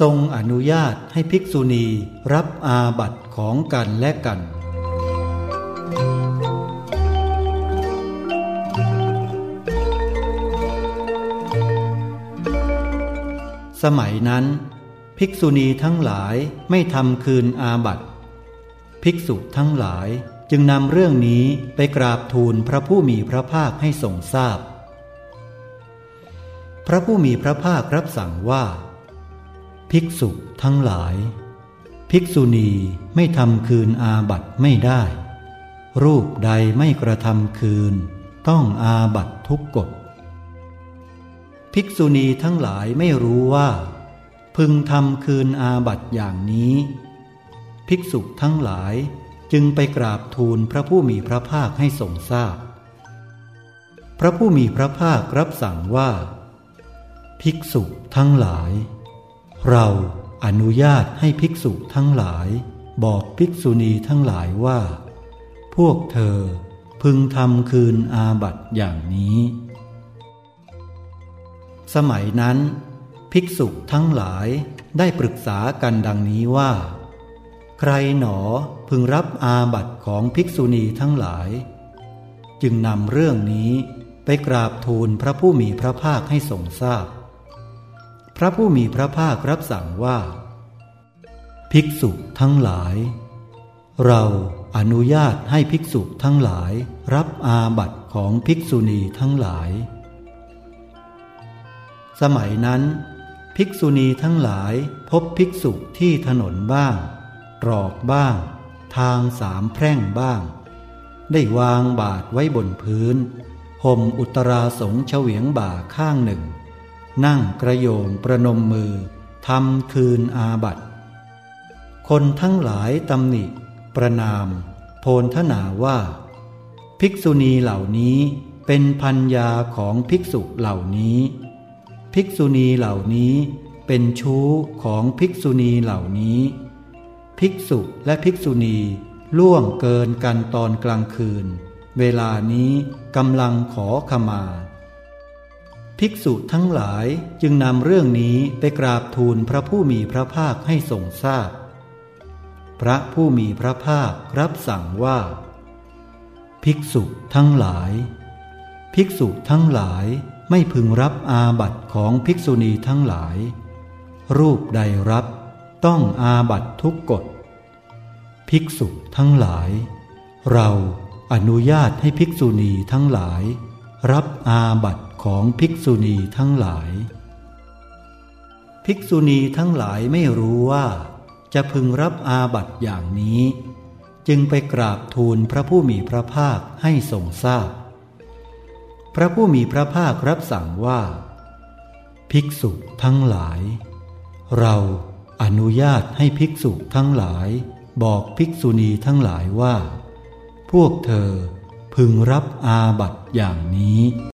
ทรงอนุญาตให้ภิกษุณีรับอาบัติของกันและกัน สมัยนั้น ภิกษุณีทั้งหลายไม่ทำคืนอาบัติภิกษุทั้งหลายจึงนำเรื่องนี้ไปกราบทูลพระผู้มีพระภาคให้ทรงทราบพพระผู้มีพระภาครับสั่งว่า ภิกษุทั้งหลาย ภิกษุณีไม่ทำคืนอาบัตไม่ได้ รูปใดไม่กระทำคืน ต้องอาบัตทุกกฎ ภิกษุณีทั้งหลายไม่รู้ว่า พึงทำคืนอาบัตอย่างนี้ ภิกษุทั้งหลายจึงไปกราบทูลพระผู้มีพระภาคให้ทรงทราบพพระผู้มีพระภาครับสั่งว่า ภิกษุทั้งหลาย เราอนุญาตให้ภิกษุทั้งหลาย บอกภิกษุณีทั้งหลายว่า พวกเธอพึงทำคืนอาบัตอย่างนี้ สมัยนั้น ภิกษุทั้งหลายได้ปรึกษากันดังนี้ว่า ใครหนอพึงรับอาบัตของภิกษุณีทั้งหลาย จึงนำเรื่องนี้ไปกราบทูลพระผู้มีพระภาคให้ทรงทราบพ พระผู้มีพระภาครับสั่งว่า ภิกษุทั้งหลาย เราอนุญาตให้ภิกษุทั้งหลายรับอาบัติของภิกษุณีทั้งหลาย สมัยนั้น ภิกษุณีทั้งหลายพบภิกษุที่ถนนบ้าง ตรอกบ้าง ทางสามแพร่งบ้าง ได้วางบาทไว้บนพื้นห่มอุตราสงเฉวียงบ่าข้างหนึ่ง นั่งกระโยงประนมมือทำคืนอาบัตคนทั้งหลายตำหนิ ประนาม โพนทนาว่า ภิกษุณีเหล่านี้เป็นพัญญาของภิกษุเหล่านี้ ภิกษุณีเหล่านี้เป็นชู้ของภิกษุณีเหล่านี้ ภิกษุและภิกษุณีล่วงเกินกันตอนกลางคืน เวลานี้กำลังขอขมา ภิกษุทั้งหลายจึงนำเรื่องนี้ไปกราบทูลพระผู้มีพระภาคให้ทรงทราบพพระผู้มีพระภาครับสั่งว่า ภิกษุทั้งหลาย ภิกษุทั้งหลายไม่พึงรับอาบัติของภิกษุณีทั้งหลาย รูปใดรับต้องอาบัตทุกกฎ ภิกษุทั้งหลาย เราอนุญาตให้ภิกษุณีทั้งหลาย รับอาบัต ของภิกษุณีทั้งหลาย ภิกษุณีทั้งหลายไม่รู้ว่าจะพึงรับอาบัติอย่างนี้ จึงไปกราบทูลพระผู้มีพระภาคให้ทรงทราบพพระผู้มีพระภาครับสั่งว่า ภิกษุทั้งหลาย เราอนุญาตให้ภิกษุทั้งหลาย บอกภิกษุณีทั้งหลายว่า พวกเธอพึงรับอาบัติอย่างนี้